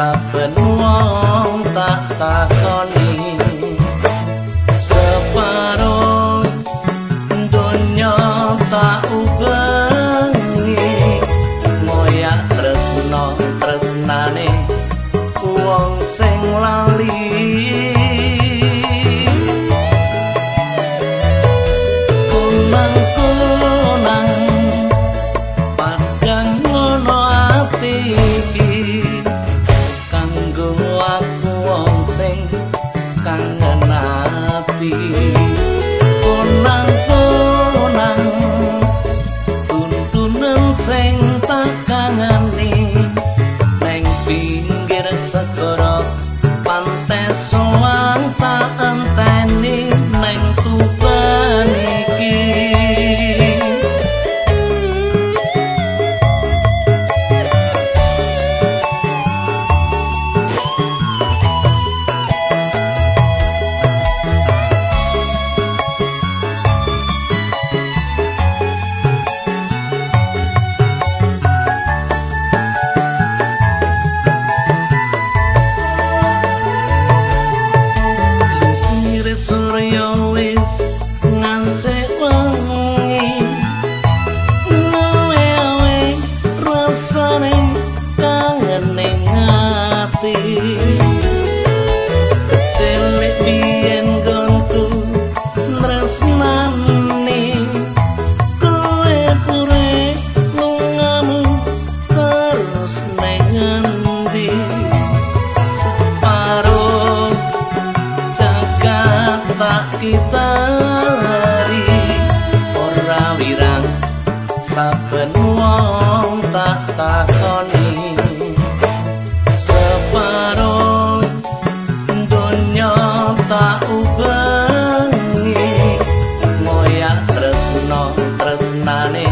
sabenuang tak takoni. me. kita hari. Ora wirang saben wong tak takoni. Separo donya tak ubengi. Moya tresno tresnane